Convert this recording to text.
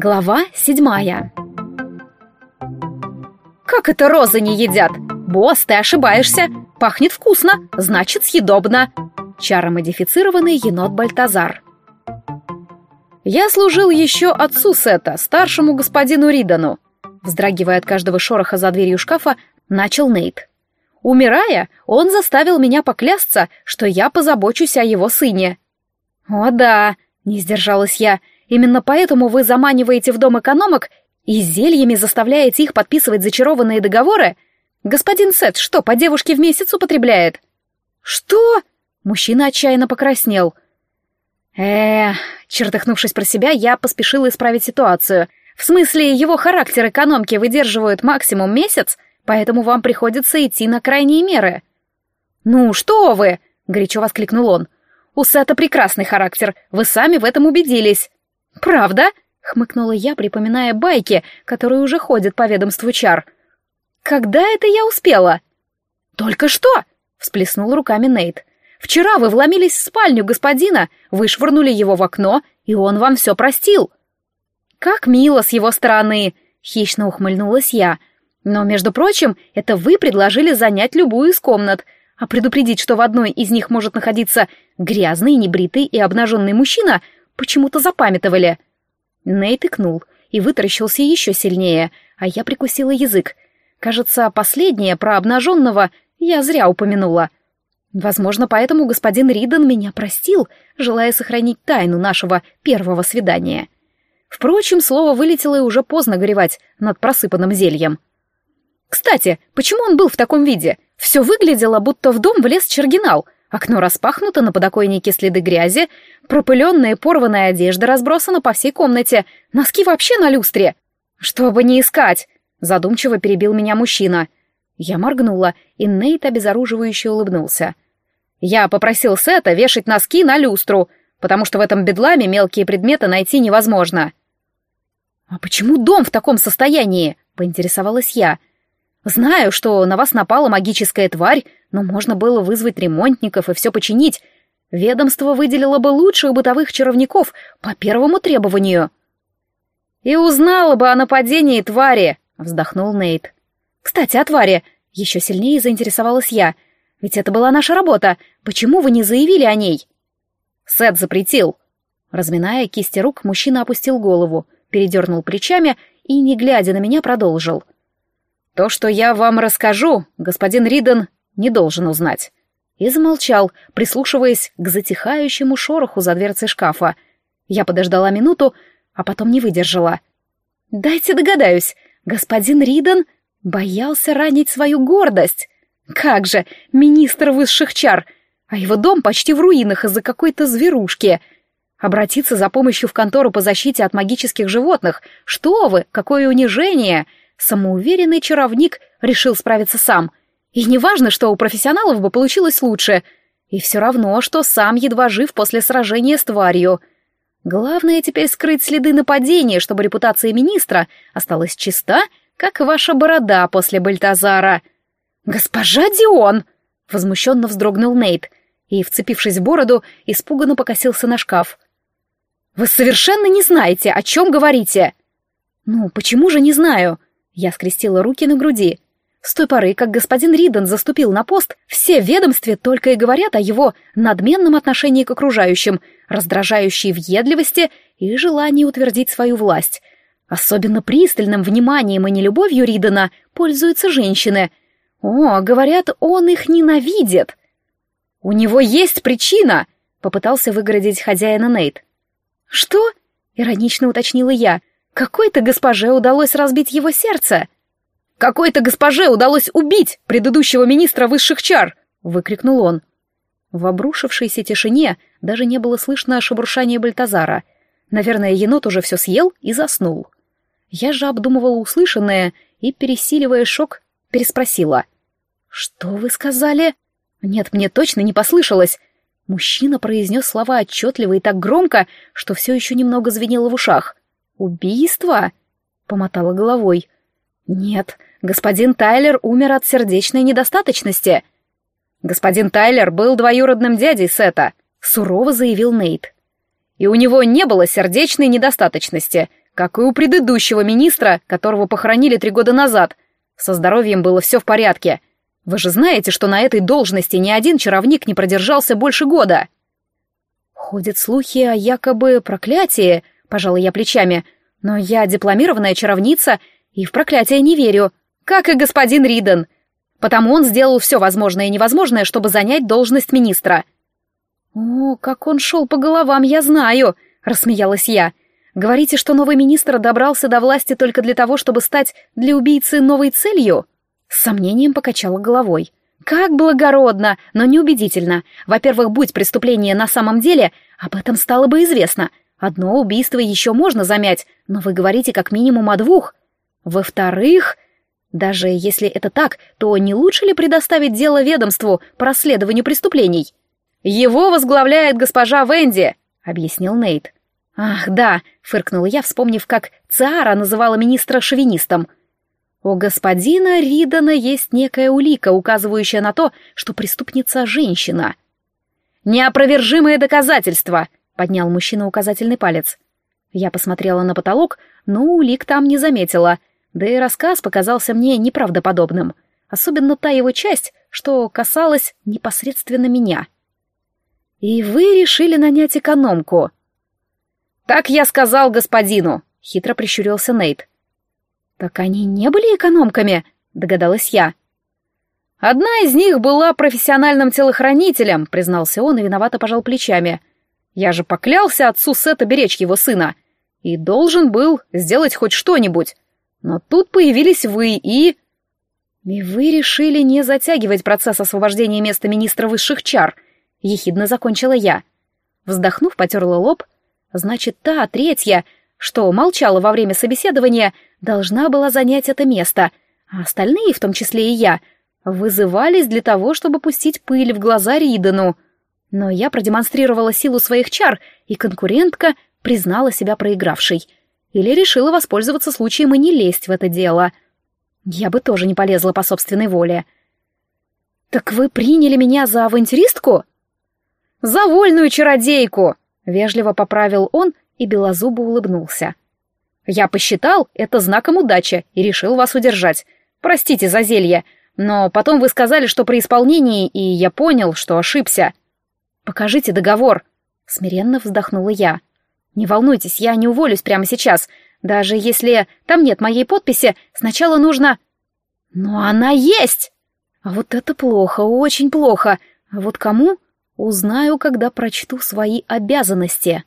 Глава седьмая. «Как это розы не едят? Босс, ты ошибаешься. Пахнет вкусно, значит, съедобно». Чаромодифицированный енот Бальтазар. Я служил еще отцу Сета, старшему господину Ридану. Вздрагивая от каждого шороха за дверью шкафа, начал Нейт. Умирая, он заставил меня поклясться, что я позабочусь о его сыне. «О да», — не сдержалась я, — Именно поэтому вы заманиваете в дом экономок и зельями заставляете их подписывать зачарованные договоры? Господин Сет что, по девушке в месяц употребляет? Что? Мужчина отчаянно покраснел. Э, чертыхнувшись про себя, я поспешила исправить ситуацию. В смысле, его характер экономки выдерживают максимум месяц, поэтому вам приходится идти на крайние меры. Ну что вы? горячо воскликнул он. У Сета прекрасный характер, вы сами в этом убедились. «Правда?» — хмыкнула я, припоминая байки, которые уже ходят по ведомству чар. «Когда это я успела?» «Только что!» — всплеснул руками Нейт. «Вчера вы вломились в спальню господина, вышвырнули его в окно, и он вам все простил». «Как мило с его стороны!» — хищно ухмыльнулась я. «Но, между прочим, это вы предложили занять любую из комнат, а предупредить, что в одной из них может находиться грязный, небритый и обнаженный мужчина — почему-то запамятовали. Нейт икнул и вытаращился еще сильнее, а я прикусила язык. Кажется, последнее про обнаженного я зря упомянула. Возможно, поэтому господин Риден меня простил, желая сохранить тайну нашего первого свидания. Впрочем, слово вылетело и уже поздно горевать над просыпанным зельем. Кстати, почему он был в таком виде? Все выглядело, будто в дом влез Чергинал — Окно распахнуто, на подоконнике следы грязи, пропыленная и порванная одежда разбросана по всей комнате, носки вообще на люстре. «Чтобы не искать!» — задумчиво перебил меня мужчина. Я моргнула, и Нейт обезоруживающе улыбнулся. «Я попросил Сета вешать носки на люстру, потому что в этом бедламе мелкие предметы найти невозможно». «А почему дом в таком состоянии?» — поинтересовалась я. Знаю, что на вас напала магическая тварь, но можно было вызвать ремонтников и все починить. Ведомство выделило бы лучших бытовых чаровников по первому требованию. И узнала бы о нападении твари, вздохнул Нейт. Кстати, о твари. Еще сильнее заинтересовалась я. Ведь это была наша работа. Почему вы не заявили о ней? Сет запретил. Разминая кисти рук, мужчина опустил голову, передернул плечами и, не глядя на меня, продолжил. — то, что я вам расскажу, господин Риден не должен узнать. И замолчал, прислушиваясь к затихающему шороху за дверцей шкафа. Я подождала минуту, а потом не выдержала. «Дайте догадаюсь, господин Риден боялся ранить свою гордость. Как же, министр высших чар, а его дом почти в руинах из-за какой-то зверушки. Обратиться за помощью в контору по защите от магических животных. Что вы, какое унижение!» Самоуверенный чаровник решил справиться сам. И неважно, что у профессионалов бы получилось лучше. И все равно, что сам едва жив после сражения с тварью. Главное теперь скрыть следы нападения, чтобы репутация министра осталась чиста, как ваша борода после Бальтазара. «Госпожа Дион!» — возмущенно вздрогнул Нейт и, вцепившись в бороду, испуганно покосился на шкаф. «Вы совершенно не знаете, о чем говорите!» «Ну, почему же не знаю?» Я скрестила руки на груди. С той поры, как господин Риден заступил на пост, все в ведомстве только и говорят о его надменном отношении к окружающим, раздражающей въедливости и желании утвердить свою власть. Особенно пристальным вниманием и нелюбовью Ридена пользуются женщины. О, говорят, он их ненавидит. «У него есть причина!» — попытался выгородить хозяина Нейт. «Что?» — иронично уточнила я. Какой-то госпоже удалось разбить его сердце. Какой-то госпоже удалось убить предыдущего министра высших чар, выкрикнул он. В обрушившейся тишине даже не было слышно шебуршания Бальтазара. Наверное, енот уже все съел и заснул. Я же обдумывала услышанное и, пересиливая шок, переспросила. «Что вы сказали?» «Нет, мне точно не послышалось». Мужчина произнес слова отчетливо и так громко, что все еще немного звенело в ушах. «Убийство?» — помотала головой. «Нет, господин Тайлер умер от сердечной недостаточности». «Господин Тайлер был двоюродным дядей Сета», — сурово заявил Нейт. «И у него не было сердечной недостаточности, как и у предыдущего министра, которого похоронили три года назад. Со здоровьем было все в порядке. Вы же знаете, что на этой должности ни один чаровник не продержался больше года. Ходят слухи о якобы проклятии, пожала я плечами, но я дипломированная чаровница и в проклятие не верю, как и господин Риден. Потому он сделал все возможное и невозможное, чтобы занять должность министра. «О, как он шел по головам, я знаю!» — рассмеялась я. «Говорите, что новый министр добрался до власти только для того, чтобы стать для убийцы новой целью?» С сомнением покачала головой. «Как благородно, но неубедительно. Во-первых, будь преступление на самом деле, об этом стало бы известно. Одно убийство еще можно замять, но вы говорите как минимум о двух. Во-вторых, даже если это так, то не лучше ли предоставить дело ведомству по расследованию преступлений? Его возглавляет госпожа Венди, объяснил Нейт. Ах, да, фыркнула я, вспомнив, как Циара называла министра шовинистом. У господина Ридана есть некая улика, указывающая на то, что преступница женщина. Неопровержимое доказательство, поднял мужчина указательный палец. Я посмотрела на потолок, но улик там не заметила, да и рассказ показался мне неправдоподобным, особенно та его часть, что касалась непосредственно меня. «И вы решили нанять экономку?» «Так я сказал господину», — хитро прищурился Нейт. «Так они не были экономками», — догадалась я. «Одна из них была профессиональным телохранителем», — признался он и виновато пожал плечами. «Я же поклялся отцу Сета беречь его сына и должен был сделать хоть что-нибудь. Но тут появились вы и...» «И вы решили не затягивать процесс освобождения места министра высших чар», — ехидно закончила я. Вздохнув, потерла лоб. «Значит, та, третья, что молчала во время собеседования, должна была занять это место, а остальные, в том числе и я, вызывались для того, чтобы пустить пыль в глаза Ридену. Но я продемонстрировала силу своих чар, и конкурентка признала себя проигравшей. Или решила воспользоваться случаем и не лезть в это дело. Я бы тоже не полезла по собственной воле. «Так вы приняли меня за авантюристку?» «За вольную чародейку!» — вежливо поправил он и белозубо улыбнулся. «Я посчитал это знаком удачи и решил вас удержать. Простите за зелье, но потом вы сказали, что при исполнении, и я понял, что ошибся». «Покажите договор», — смиренно вздохнула я. Не волнуйтесь, я не уволюсь прямо сейчас. Даже если там нет моей подписи, сначала нужно... Но она есть! А вот это плохо, очень плохо. А вот кому? Узнаю, когда прочту свои обязанности.